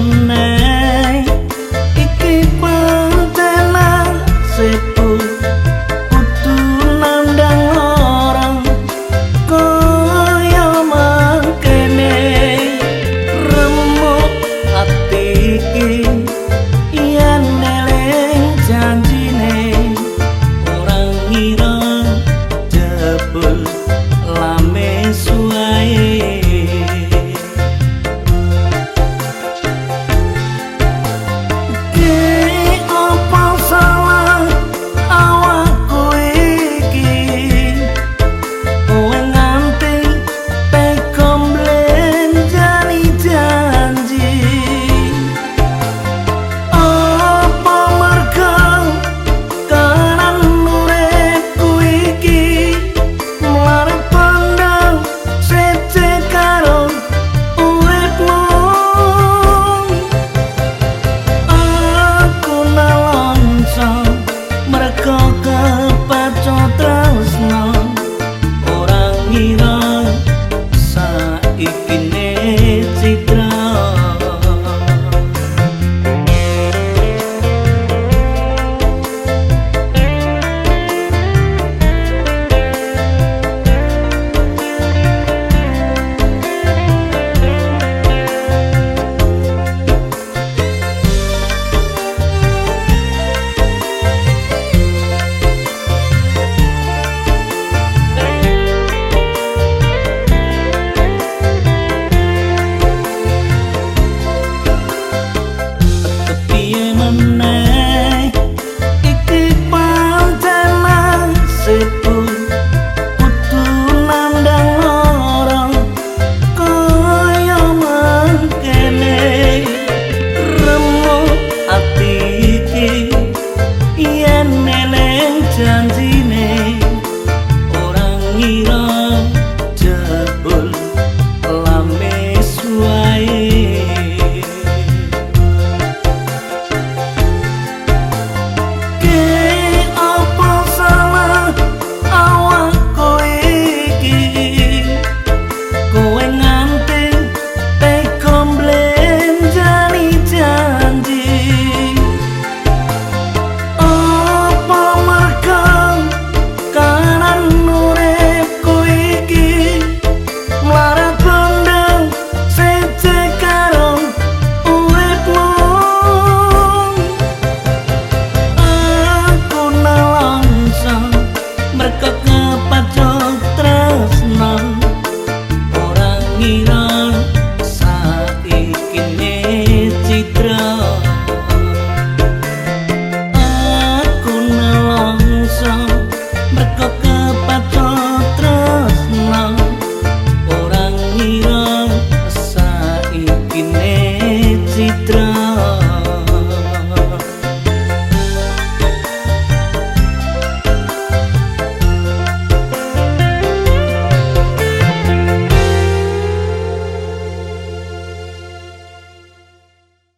meneh. Iki pantelan setu kudu nandang orang kaya mangkene. Remuk ati iki.